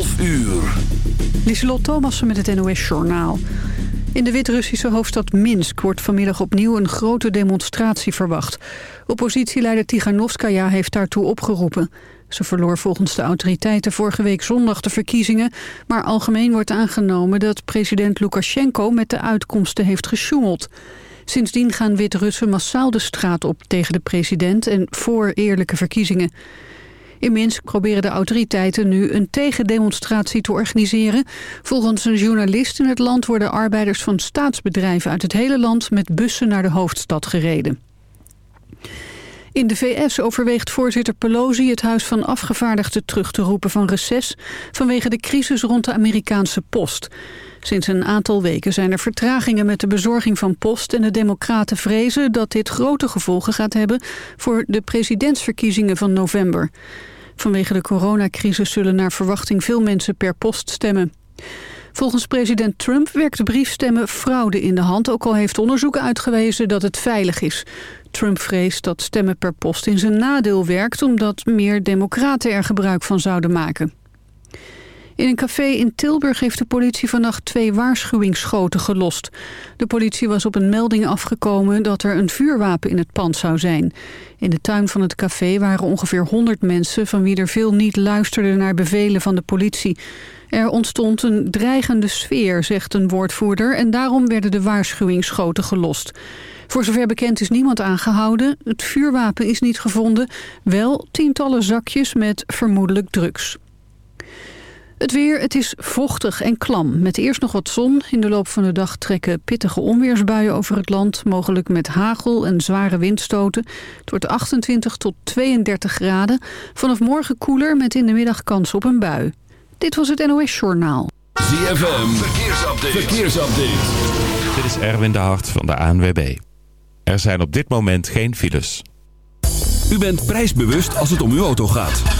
12 uur. Lieselot Thomassen met het NOS-journaal. In de Wit-Russische hoofdstad Minsk wordt vanmiddag opnieuw een grote demonstratie verwacht. Oppositieleider Tiganovskaya heeft daartoe opgeroepen. Ze verloor volgens de autoriteiten vorige week zondag de verkiezingen... maar algemeen wordt aangenomen dat president Lukashenko met de uitkomsten heeft gesjoemeld. Sindsdien gaan Wit-Russen massaal de straat op tegen de president en voor eerlijke verkiezingen. In Minsk proberen de autoriteiten nu een tegendemonstratie te organiseren. Volgens een journalist in het land worden arbeiders van staatsbedrijven uit het hele land met bussen naar de hoofdstad gereden. In de VS overweegt voorzitter Pelosi het Huis van Afgevaardigden terug te roepen van reces vanwege de crisis rond de Amerikaanse post. Sinds een aantal weken zijn er vertragingen met de bezorging van post en de democraten vrezen dat dit grote gevolgen gaat hebben voor de presidentsverkiezingen van november. Vanwege de coronacrisis zullen naar verwachting veel mensen per post stemmen. Volgens president Trump werkt briefstemmen fraude in de hand... ook al heeft onderzoek uitgewezen dat het veilig is. Trump vreest dat stemmen per post in zijn nadeel werkt... omdat meer democraten er gebruik van zouden maken. In een café in Tilburg heeft de politie vannacht twee waarschuwingsschoten gelost. De politie was op een melding afgekomen dat er een vuurwapen in het pand zou zijn. In de tuin van het café waren ongeveer 100 mensen... van wie er veel niet luisterden naar bevelen van de politie. Er ontstond een dreigende sfeer, zegt een woordvoerder... en daarom werden de waarschuwingsschoten gelost. Voor zover bekend is niemand aangehouden. Het vuurwapen is niet gevonden. Wel tientallen zakjes met vermoedelijk drugs. Het weer, het is vochtig en klam. Met eerst nog wat zon. In de loop van de dag trekken pittige onweersbuien over het land. Mogelijk met hagel en zware windstoten. Het wordt 28 tot 32 graden. Vanaf morgen koeler met in de middag kans op een bui. Dit was het NOS Journaal. ZFM, verkeersupdate. verkeersupdate. Dit is Erwin de Hart van de ANWB. Er zijn op dit moment geen files. U bent prijsbewust als het om uw auto gaat.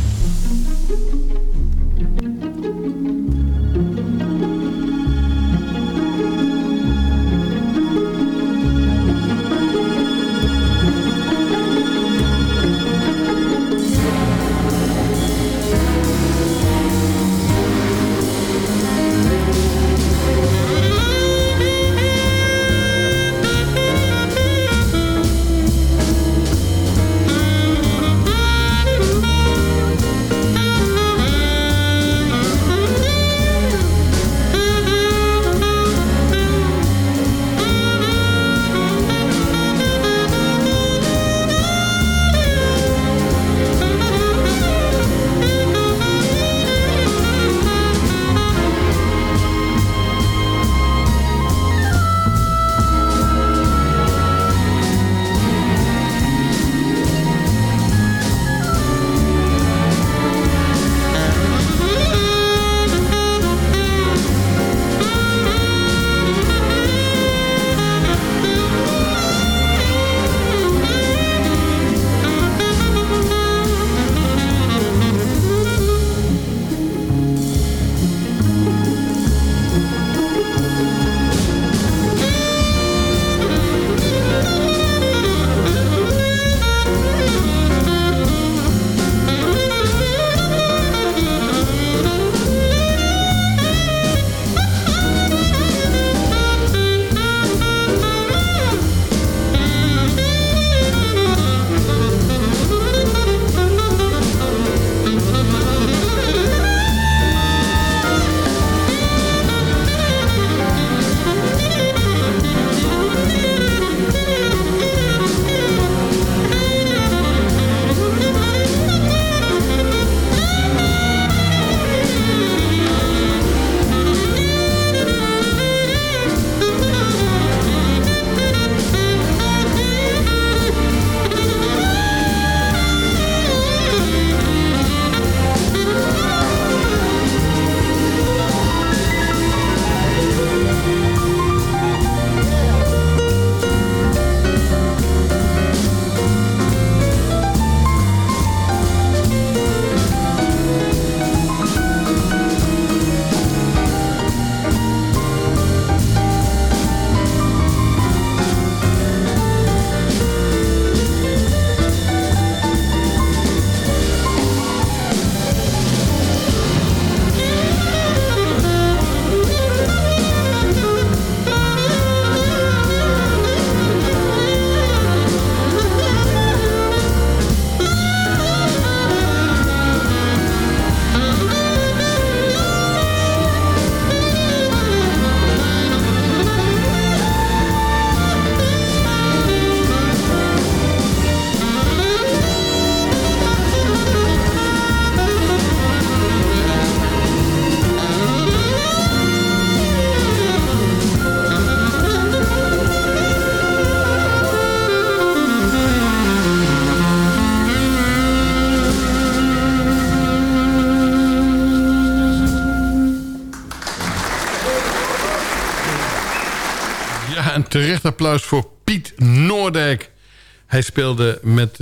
Hij speelde met uh,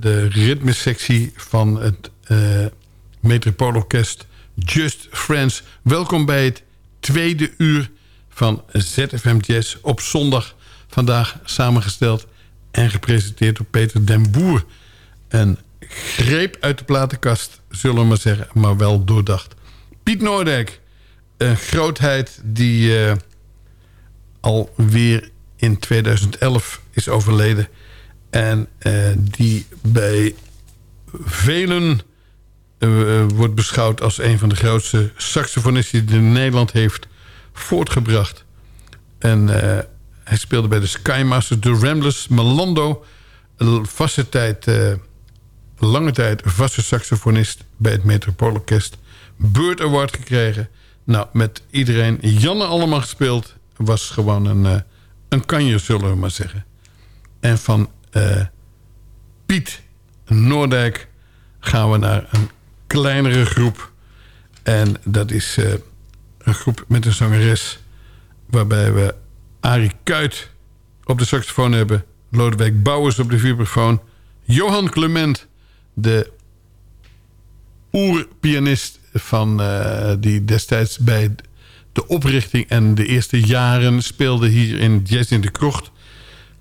de ritmesectie van het uh, Metropoolorkest Just Friends. Welkom bij het tweede uur van ZFM Jazz op zondag. Vandaag samengesteld en gepresenteerd door Peter den Boer. Een greep uit de platenkast, zullen we maar zeggen, maar wel doordacht. Piet Noordijk, een grootheid die uh, alweer in 2011 is overleden. En uh, die bij velen uh, wordt beschouwd als een van de grootste saxofonisten... die Nederland heeft voortgebracht. En hij speelde bij de Skymasters, de Ramblers, Melando... vaste tijd, lange tijd vaste saxofonist bij het Metropoolorkest... Bird Award gekregen. Nou, met iedereen Janne allemaal gespeeld. Was gewoon een, een kanje, zullen we maar zeggen. En van uh, Piet Noordijk gaan we naar een kleinere groep. En dat is uh, een groep met een zangeres... waarbij we Arie Kuit op de saxofoon hebben... Lodewijk Bouwers op de vibrafoon... Johan Clement, de oerpianist van, uh, die destijds bij de oprichting en de eerste jaren speelde hier in Jazz in de Krocht.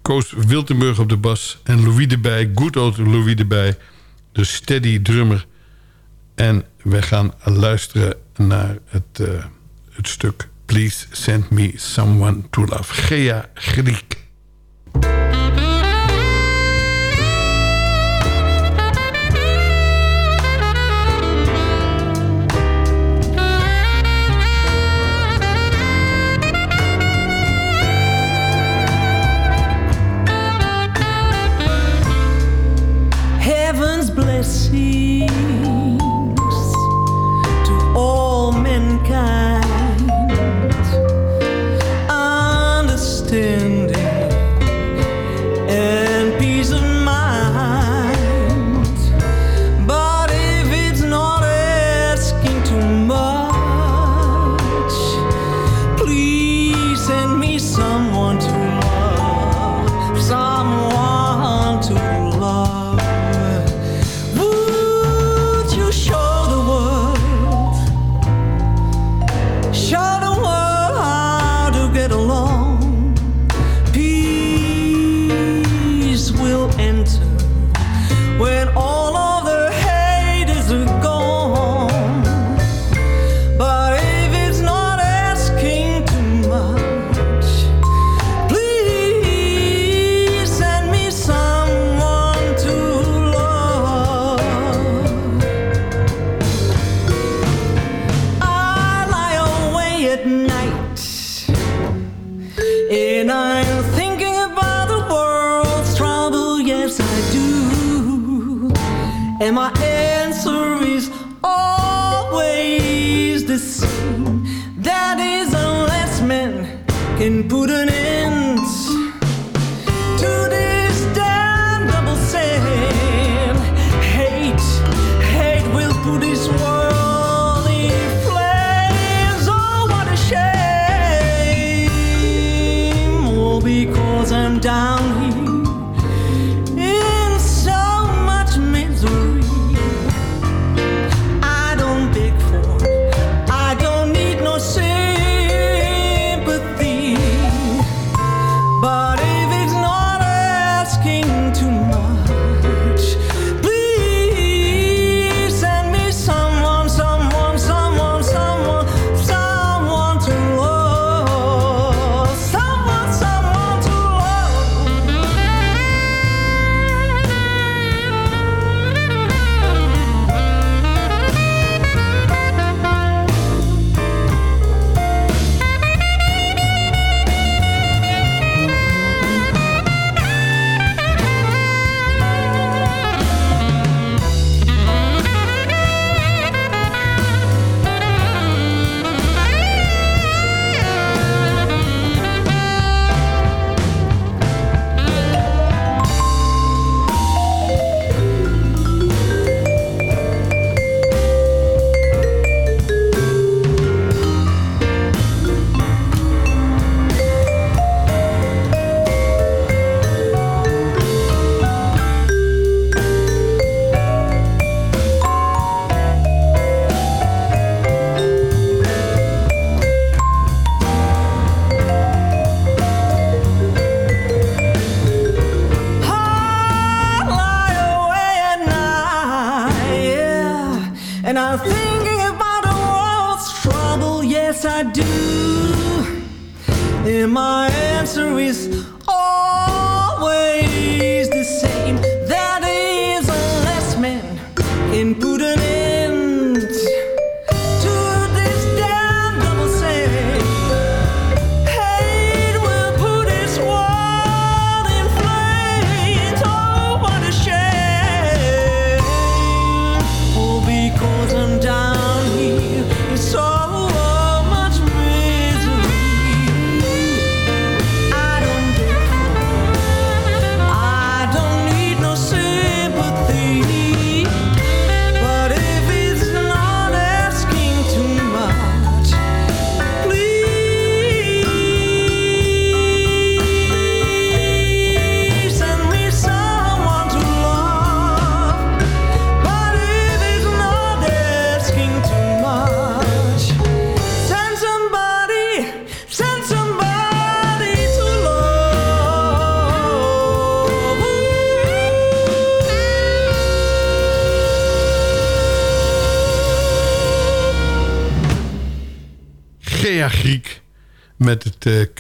Koos Wiltenburg op de bas en Louis de Bij, good old Louis de Bij, de steady drummer. En we gaan luisteren naar het, uh, het stuk Please Send Me Someone to Love. Gea Griek.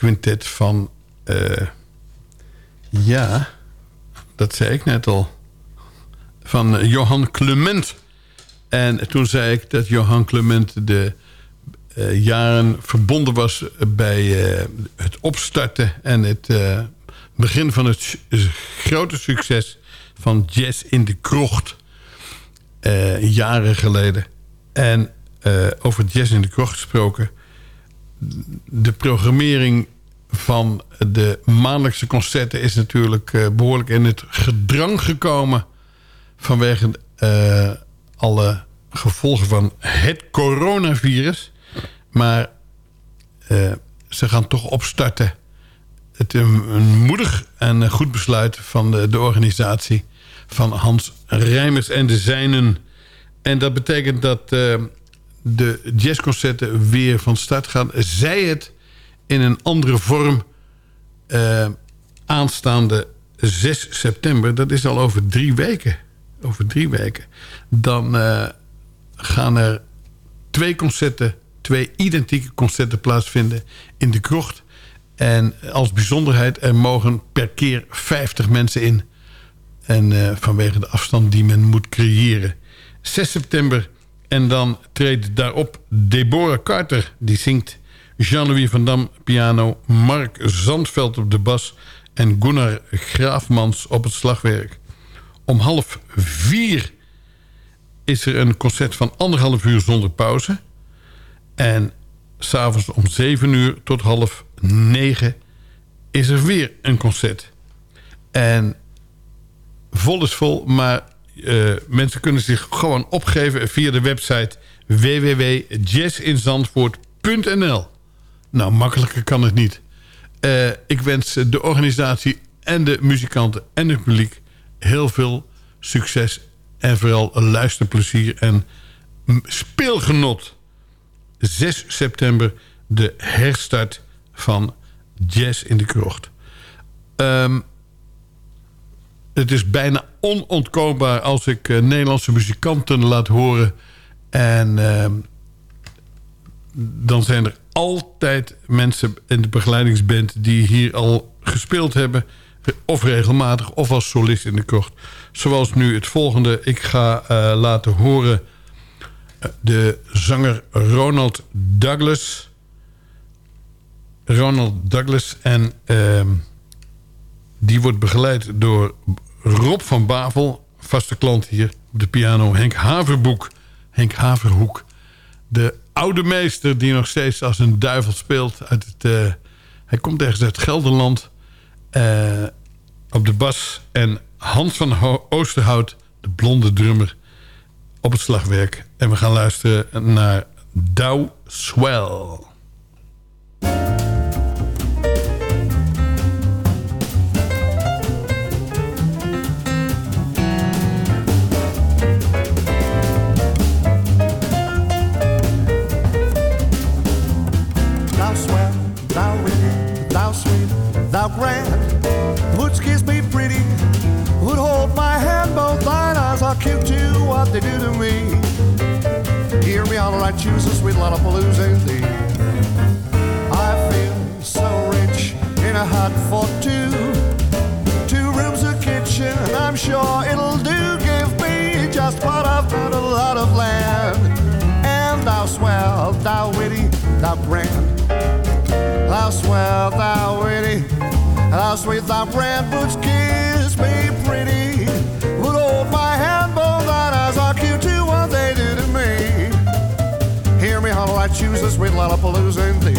Quintet van... eh, ja, dat zei ik net al. Van Johan Clement. En toen zei ik dat Johan Clement de eh, jaren verbonden was bij eh, het opstarten... en het begin van het grote succes van Jazz in de Krocht. jaren geleden. En over Jazz in de Krocht gesproken de programmering van de maandelijkse concerten... is natuurlijk eh, behoorlijk in het gedrang gekomen... vanwege eh, alle gevolgen van het coronavirus. Maar eh, ze gaan toch opstarten. Het is een, moedig en goed besluit van de, de organisatie... van Hans Rijmers en de zijnen. En dat betekent dat de jazzconcerten weer van start gaan. Zij het in een andere vorm eh, aanstaande 6 september. Dat is al over drie weken. Over drie weken. Dan eh, gaan er twee concerten, twee identieke concerten plaatsvinden in de krocht. En als bijzonderheid, er mogen per keer 50 mensen in. En eh, vanwege de afstand die men moet creëren. 6 september. En dan treedt daarop Deborah Carter. Die zingt Jean-Louis van Dam piano. Mark Zandveld op de bas. En Gunnar Graafmans op het slagwerk. Om half vier is er een concert van anderhalf uur zonder pauze. En s'avonds om zeven uur tot half negen is er weer een concert. En vol is vol, maar eh, mensen kunnen zich gewoon opgeven via de website www.jazzinzandvoort.nl. Nou, makkelijker kan het niet. Eh, ik wens de organisatie en de muzikanten en het publiek heel veel succes en vooral luisterplezier en speelgenot. 6 september de herstart van Jazz in de Krocht. Ehm, het is bijna onontkoombaar als ik eh, Nederlandse muzikanten laat horen. En ehm, dan zijn er altijd mensen in de begeleidingsband... die hier al gespeeld hebben. Of regelmatig, of als solist in de krocht. Zoals nu het volgende. Ik ga eh, laten horen eh, de zanger Ronald Douglas. Ronald Douglas. En ehm, die wordt begeleid door Rob van Bavel. Vaste klant hier op de piano. Henk Haverboek. Henk Haverhoek. De oude meester die nog steeds als een duivel speelt. Uit het, eh, hij komt ergens uit Gelderland. eh, op de bas. En Hans van Ho- Oosterhout, de blonde drummer, op het slagwerk. En we gaan luisteren naar Dow Swell. Thou grand, would kiss me pretty, would hold my hand, both thine eyes are cute to what they do to me. holler, I choose a sweet Lollapalooza indeed. I feel so rich in a hut for two. Two rooms, a kitchen, and I'm sure it'll do. Give me just what I've got, a lot of land. And thou swell, thou witty, thou grand. Thou swell, thou witty, thou sweet, thou grand. Boots kiss me pretty. Would hold my hand, both thine eyes are cute to what they do to me. Hear me holler, I choose the sweet Lollapalooza indeed.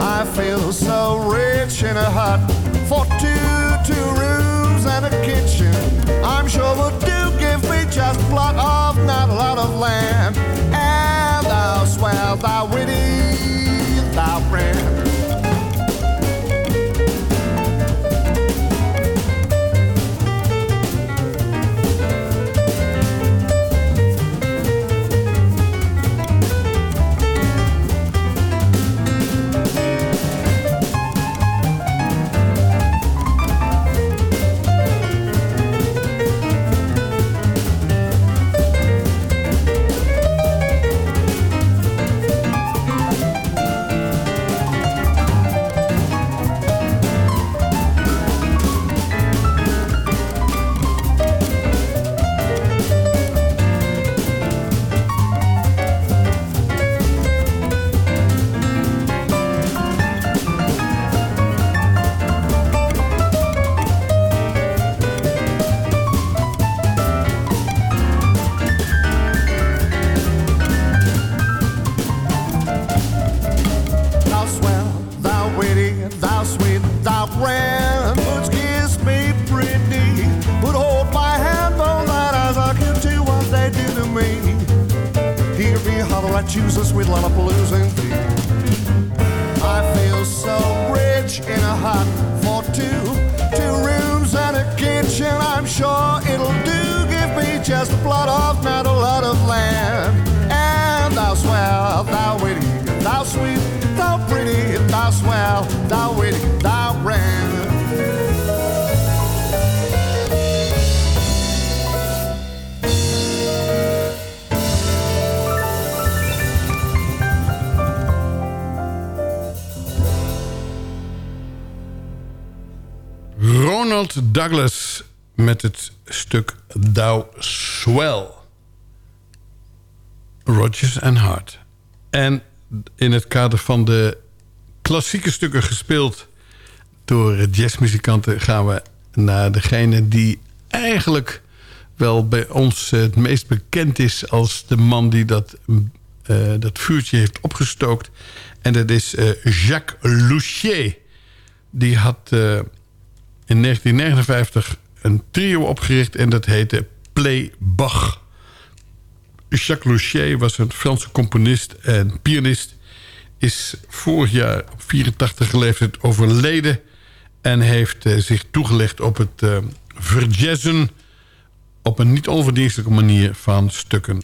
I feel so rich in a hut for two, two rooms and a kitchen. I'm sure would do give me just plot of not a lot of land. And thou swell, thou witty, thou friend. Douglas met het stuk Thou Swell. Rodgers and Hart. En in het kader van de klassieke stukken gespeeld door jazzmuzikanten... gaan we naar degene die eigenlijk wel bij ons het meest bekend is... als de man die dat, eh, dat vuurtje heeft opgestookt. En dat is eh, Jacques Louchier. Die had eh, in 1959 een trio opgericht en dat heette Play Bach. Jacques Louchier was een Franse componist en pianist. Is vorig jaar op 84 leeftijd overleden. En heeft eh, zich toegelegd op het eh verjazzen... op een niet onverdienstelijke manier van stukken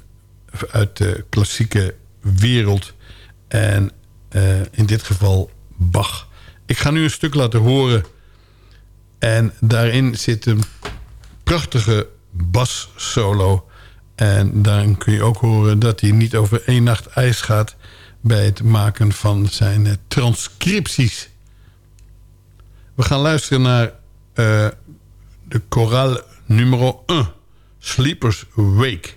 uit de klassieke wereld. En eh, in dit geval Bach. Ik ga nu een stuk laten horen... En daarin zit een prachtige bassolo. En daarin kun je ook horen dat hij niet over één nacht ijs gaat... bij het maken van zijn eh, transcripties. We gaan luisteren naar eh, de choraal nummer 1. Sleepers Wake.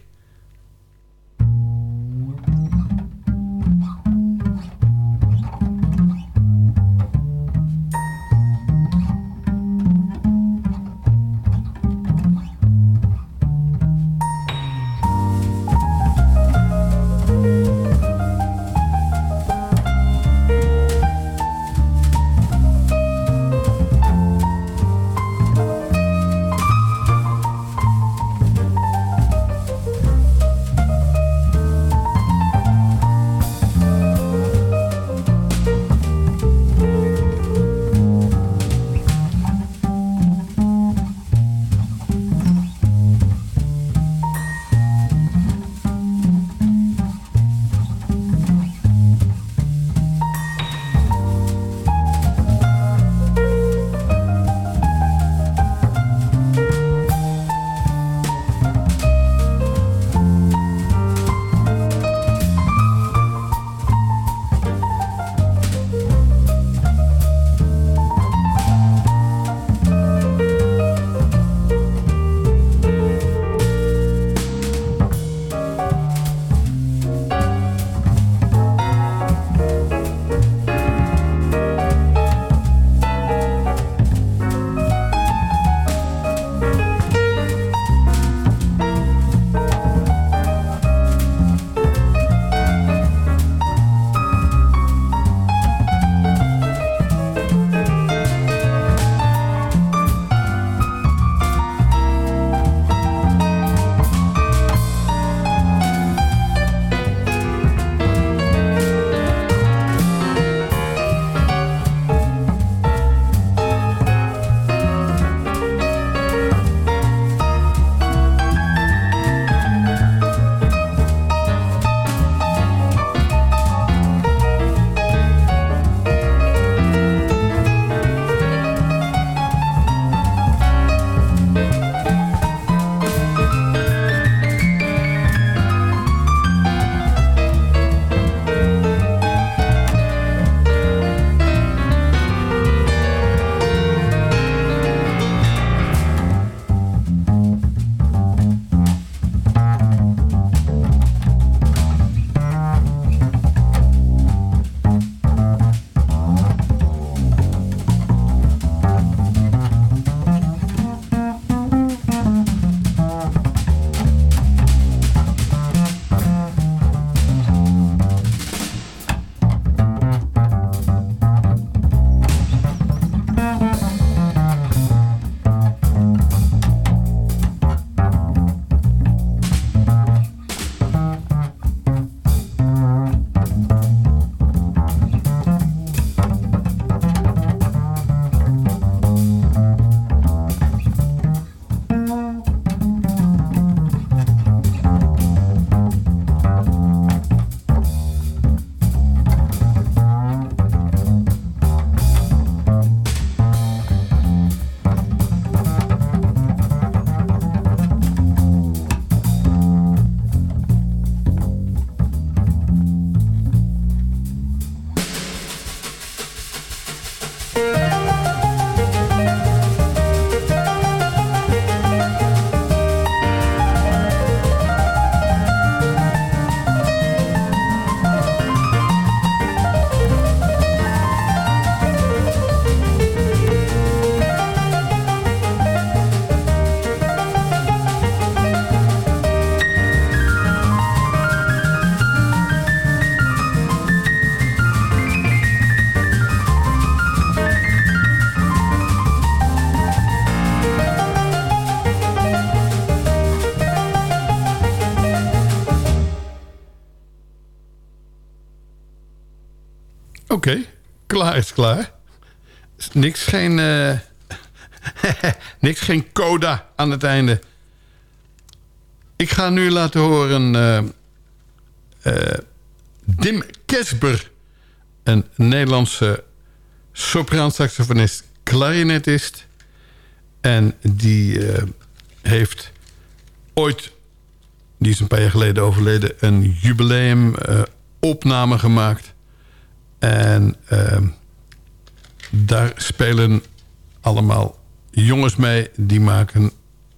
Klaar is klaar. Niks geen... eh, niks geen coda aan het einde. Ik ga nu laten horen... eh, eh, Dim Kesber, een Nederlandse sopraansaxofonist, klarinetist. En die heeft ooit, die is een paar jaar geleden overleden... een jubileum opname gemaakt. En eh, daar spelen allemaal jongens mee... die maken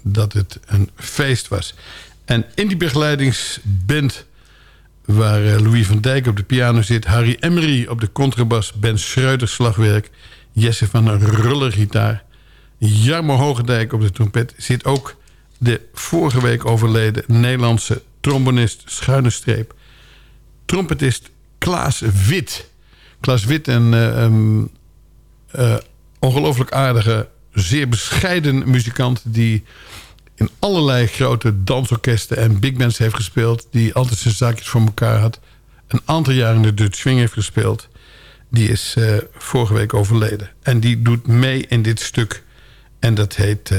dat het een feest was. En in die begeleidingsband waar eh, Louis van Dijk op de piano zit... Harry Emery op de contrabas, Ben Schreuder slagwerk... Jesse van der Ruller gitaar... Jarmo Hogendijk op de trompet... zit ook de vorige week overleden Nederlandse trombonist... schuine streep, trompetist Klaas Wit. Klaas Wit, een eh, ehm, eh, ongelooflijk aardige, zeer bescheiden muzikant... die in allerlei grote dansorkesten en big bands heeft gespeeld... die altijd zijn zaakjes voor elkaar had. Een aantal jaar in de Dutch Swing heeft gespeeld. Die is eh, vorige week overleden. En die doet mee in dit stuk. En dat heet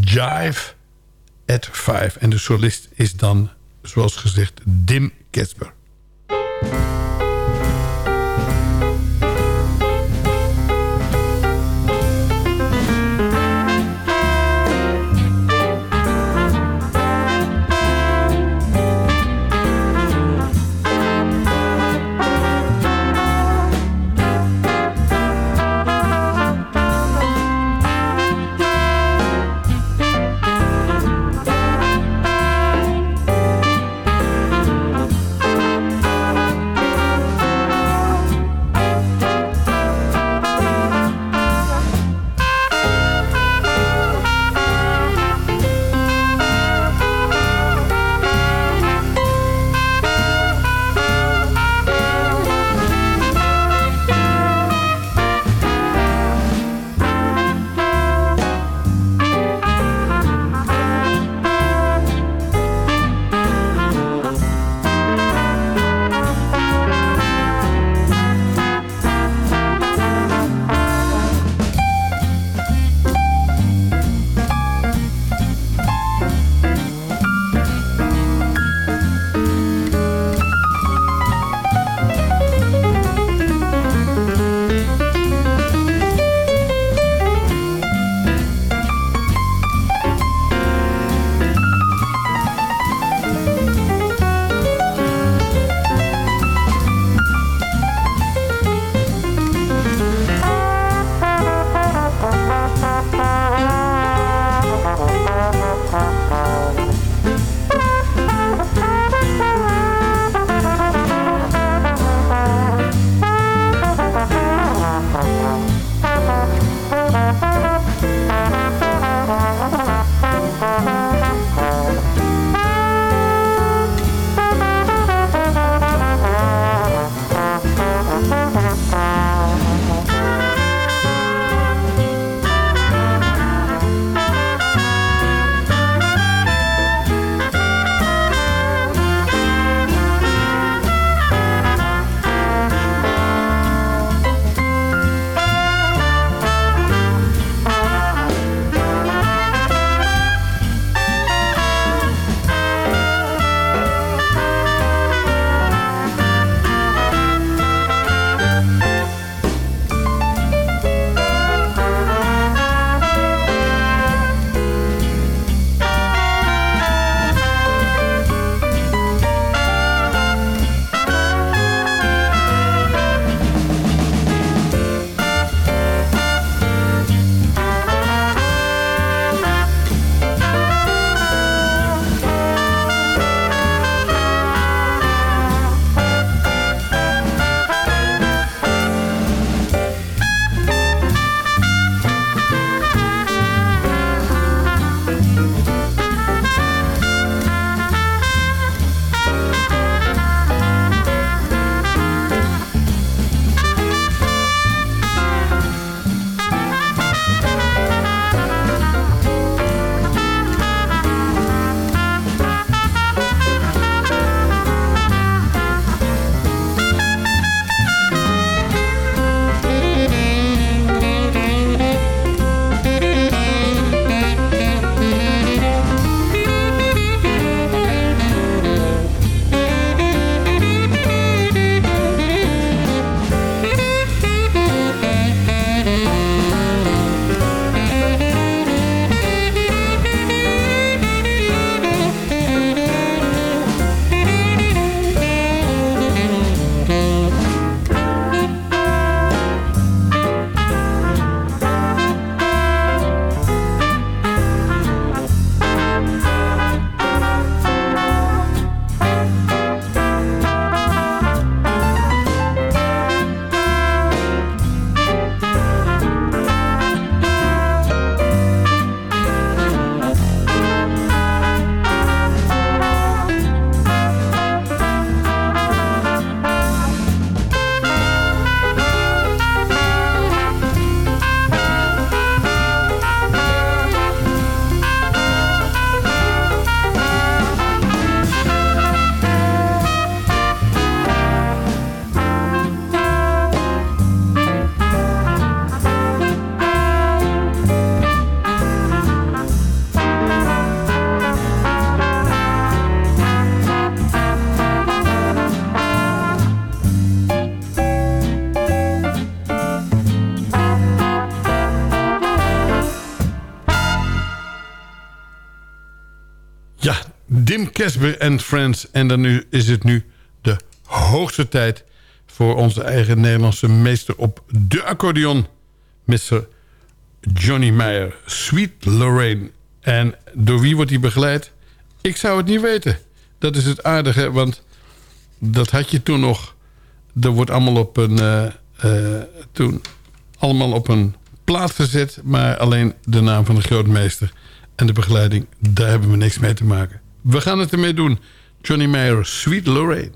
Jive at Five. En de solist is dan, zoals gezegd, Dim Kesper. Casper en Friends. En dan nu is het nu de hoogste tijd... voor onze eigen Nederlandse meester op de accordeon... Mr. Johnny Meyer, Sweet Lorraine. En door wie wordt hij begeleid? Ik zou het niet weten. Dat is het aardige, want dat had je toen nog. Dat wordt allemaal op een, eh, toen allemaal op een plaat gezet... maar alleen de naam van de grootmeester en de begeleiding... daar hebben we niks mee te maken. We gaan het ermee doen. Johnny Meyer, Sweet Lorraine.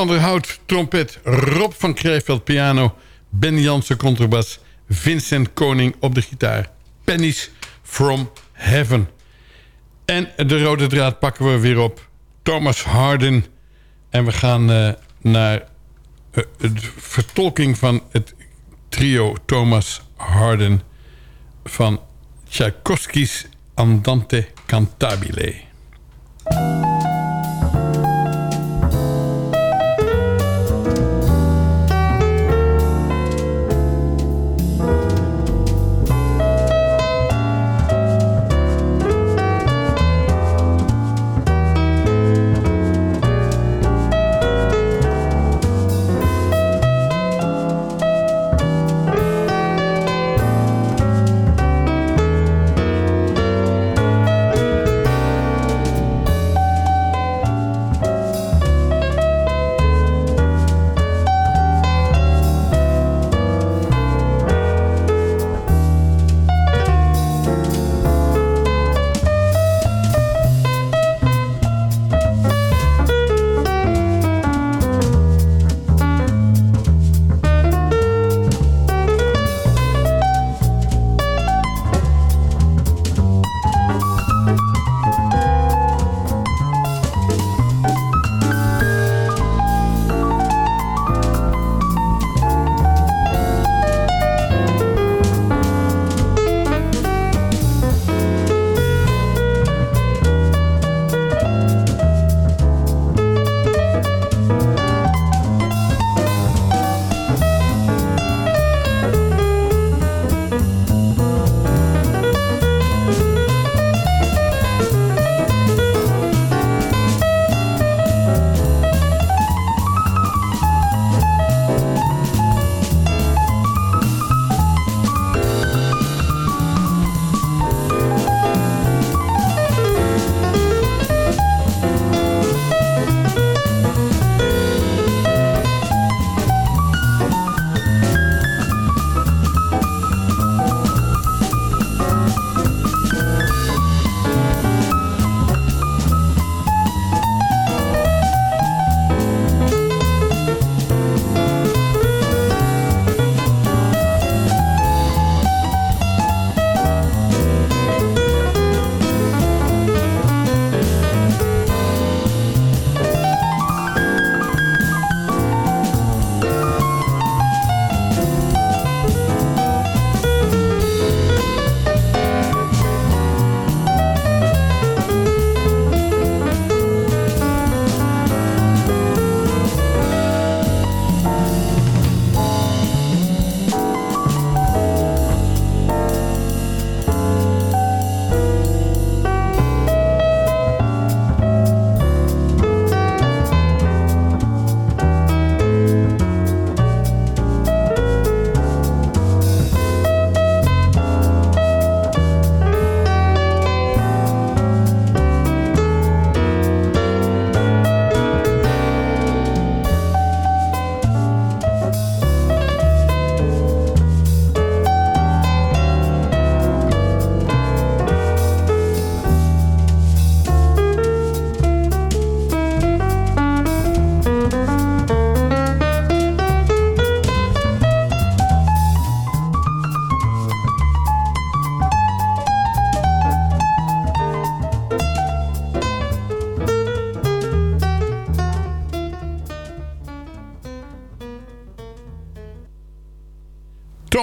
Van der Hout, trompet. Rob van Kreeveld, piano. Ben Jansen, contrabas. Vincent Koning op de gitaar. Pennies from Heaven. En de rode draad pakken we weer op. Thomas Harden. En we gaan uh, naar de vertolking van het trio Thomas Harden... van Tchaikovsky's Andante Cantabile.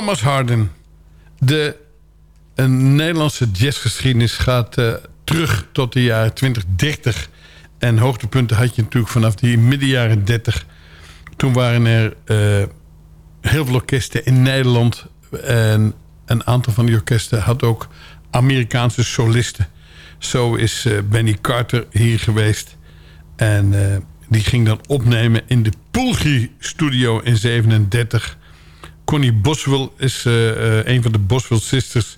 Thomas Harden. De een Nederlandse jazzgeschiedenis gaat uh, terug tot de jaren 2030. En hoogtepunten had je natuurlijk vanaf die midden jaren 30. Toen waren er uh, heel veel orkesten in Nederland. En een aantal van die orkesten had ook Amerikaanse solisten. Zo is uh, Benny Carter hier geweest. En die ging dan opnemen in de Poolgie Studio in 37... Connie Boswell is uh, uh, een van de Boswell Sisters...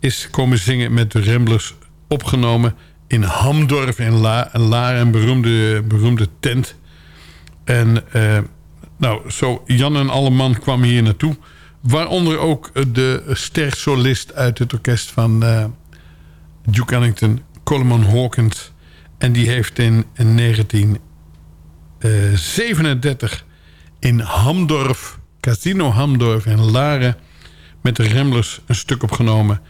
is komen zingen met de Ramblers opgenomen in Hamdorf in La, La een beroemde, beroemde tent. En uh, nou, zo Jan en Alleman kwam hier naartoe. Waaronder ook de stersolist uit het orkest van Duke Ellington, Coleman Hawkins. En die heeft in, in 19 eh, 37 in Hamdorf, Casino Hamdorf in Laren... met de Ramblers een stuk opgenomen.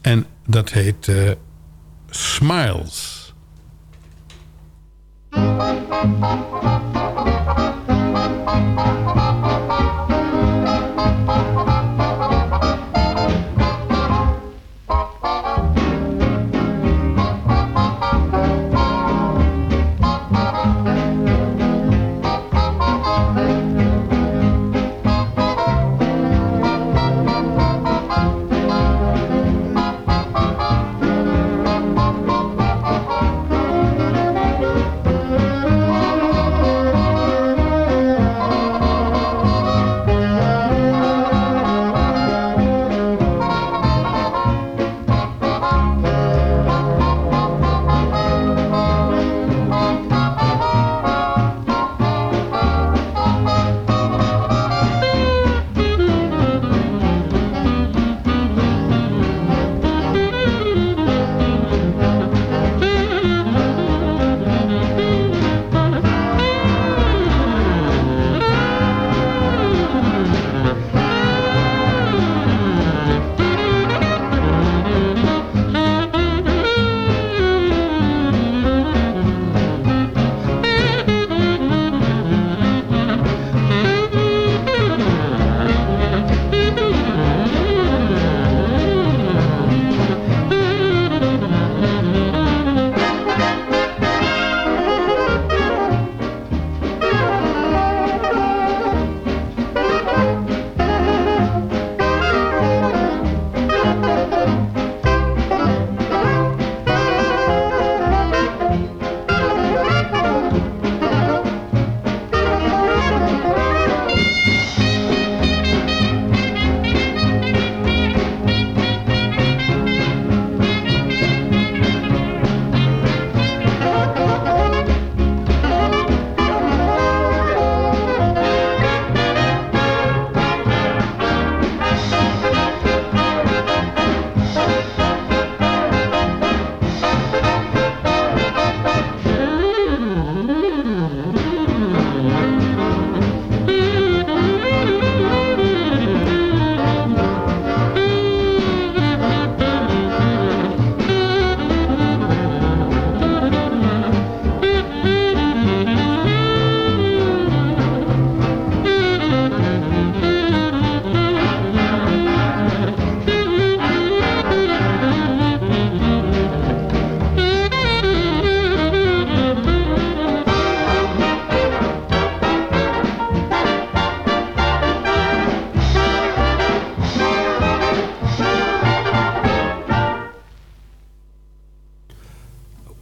En dat heet eh, Smiles.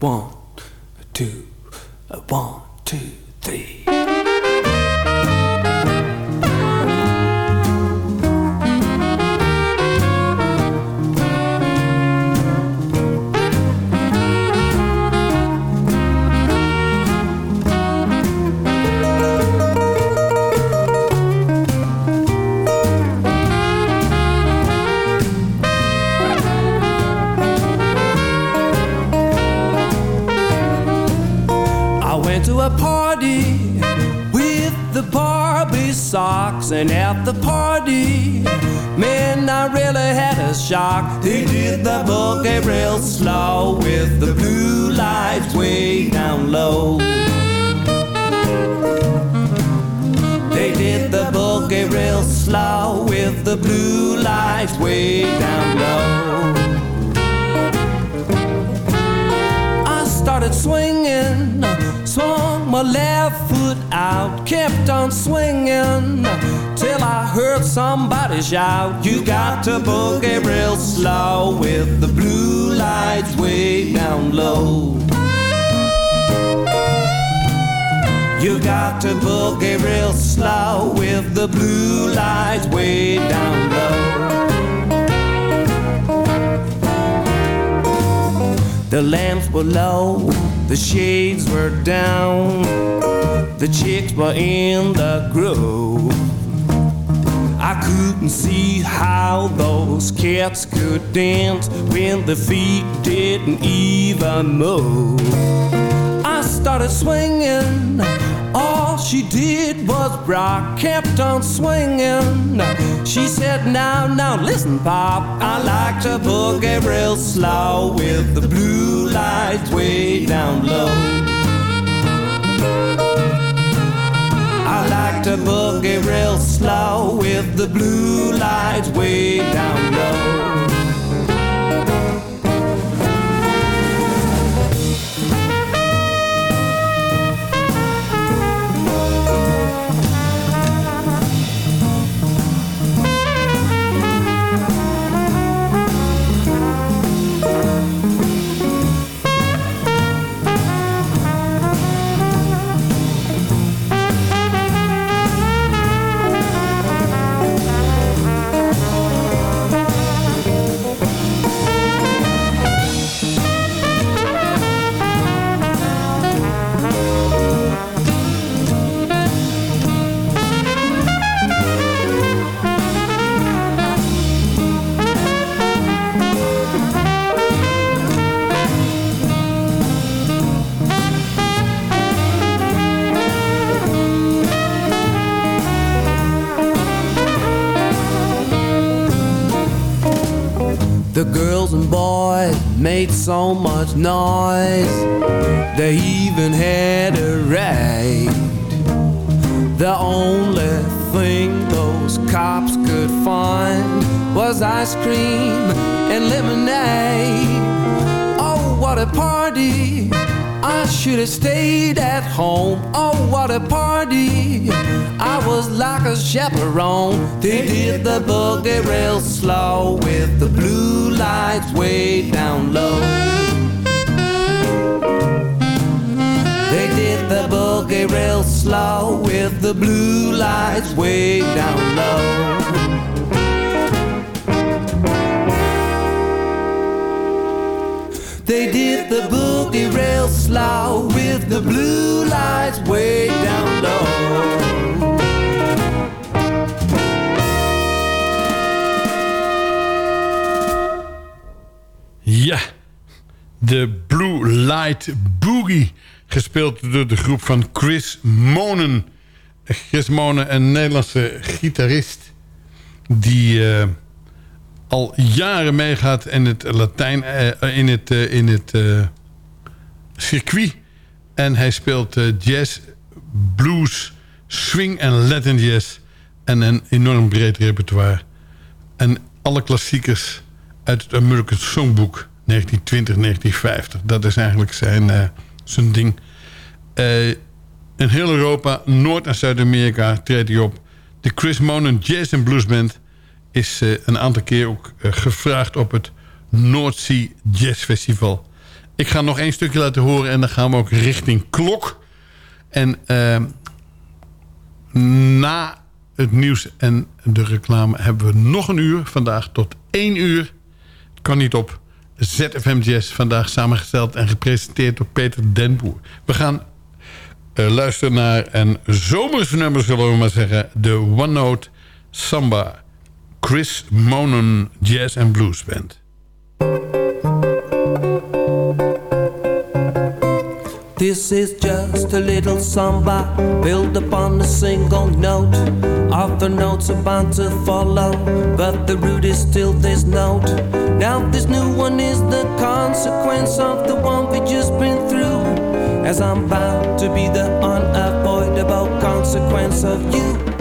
One, two, one, two, three. Socks, and at the party, man, I really had a shock. They did the boogie real slow with the blue lights way down low. They did the boogie real slow with the blue lights way down low. I started swinging, swung my left foot out, kept on swinging till I heard somebody shout, You got to boogie real slow with the blue lights way down low. You got to boogie real slow with the blue lights way down low. The lamps were low, the shades were down, the chicks were in the grove. I couldn't see how those cats could dance when the feet didn't even move. I started swinging all she did was rock, kept on swinging. She said, Now, now, listen, Pop, I like to boogie real slow with the blue lights way down low. I like to boogie real slow with the blue lights way down low. Made so much noise, they even had a raid. The only thing those cops could find was ice cream and lemonade. Oh, what a party! I should have stayed at home. Oh, what a party! I was like a chaperone. They did the boogie real slow with the blue lights way down slow with the blue lights way down low. They did the boogie real slow with the blue lights way down low. Ja, de Blue Light Boogie. Gespeeld door de groep van Chris Monen. Chris Monen, een Nederlandse gitarist... die eh, al jaren meegaat in het Latijn... eh, in het, eh, in het circuit. En hij speelt jazz, blues, swing en Latin jazz. En een enorm breed repertoire. En alle klassiekers uit het American Songbook 1920-1950. Dat is eigenlijk zijn, zijn ding. Eh, in heel Europa, Noord- en Zuid-Amerika treedt hij op. De Chris Monen Jazz and Blues Band is eh, een aantal keer ook eh, gevraagd op het Sea Jazz Festival. Ik ga nog één stukje laten horen en dan gaan we ook richting klok. En eh, na het nieuws en de reclame hebben we nog een uur. Vandaag tot één uur. Kan niet op ZFM Jazz. Vandaag samengesteld en gepresenteerd door Peter Denboer. We gaan eh, luisteren naar een zomerse nummer, zullen we maar zeggen. De One Note Samba. Chris Monen Jazz and Blues Band. This is just a little samba built upon a single note. Other notes are bound to follow, but the root is still this note. Now, this new one is the consequence of the one we just been through. As I'm bound to be the unavoidable consequence of you.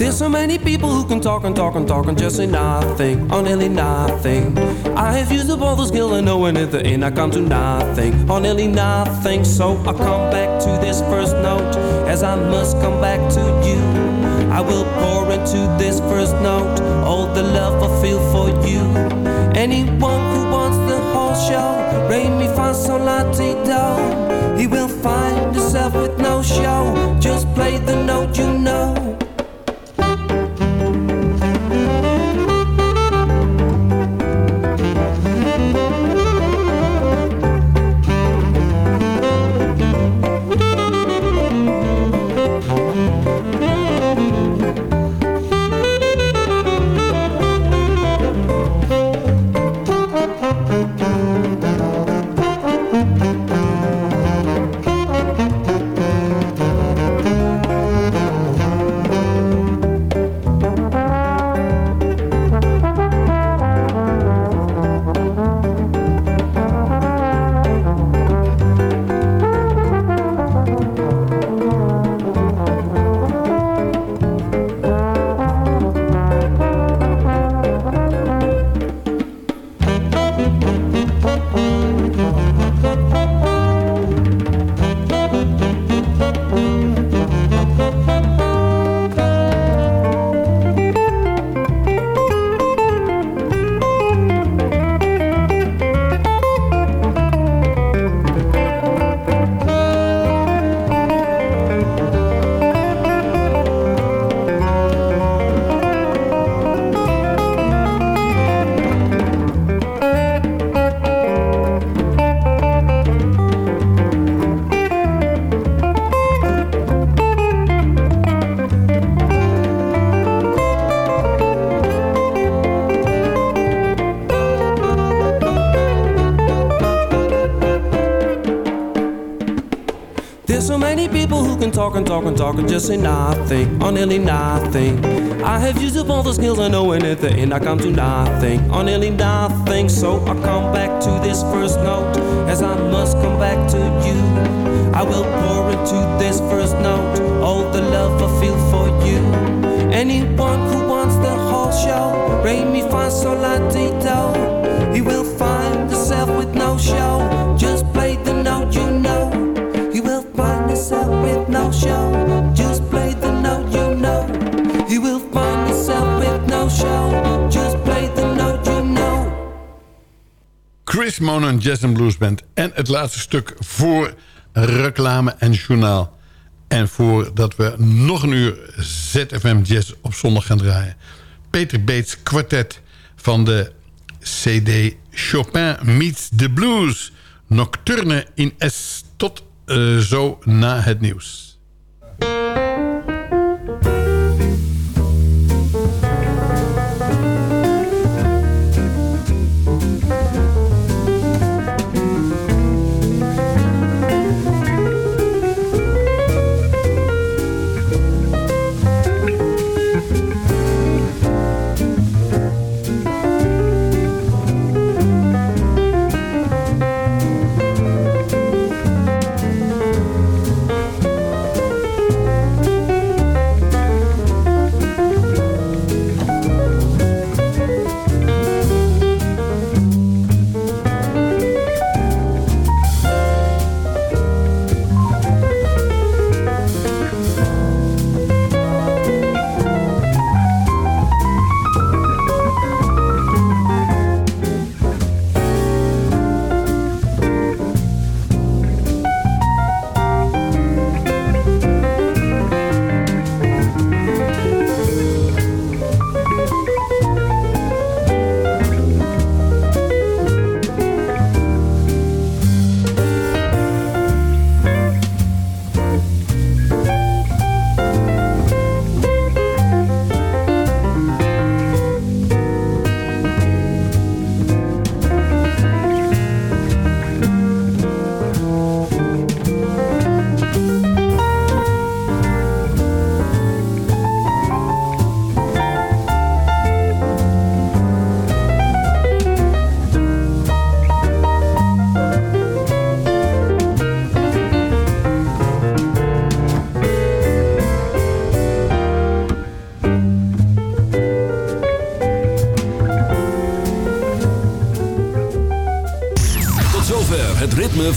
There's so many people who can talk and talk and talk and just say nothing, or nearly nothing. I have used up all the skill and knowing at the end I come to nothing, or nearly nothing. So I come back to this first note, as I must come back to you. I will pour into this first note all the love I feel for you. Anyone who wants the whole show, rate me fa sol la do. He will find himself with no show. Just play the note you know. People who can talk and talk and talk and just say nothing, or nearly nothing. I have used up all the skills I know, and at the end I come to nothing, or nearly nothing. So I come back to this first note, as I must come back to you. I will pour into this first note all the love I feel for you. Anyone who wants the whole show, rate me fine so la. He will find himself with no show. Chris Monon Jazz and Blues Band. En het laatste stuk voor reclame en journaal. En voordat we nog een uur ZFM Jazz op zondag gaan draaien. Peter Bates kwartet van de CD Chopin Meets the Blues. Nocturne in S. Tot eh, zo na het nieuws. Tot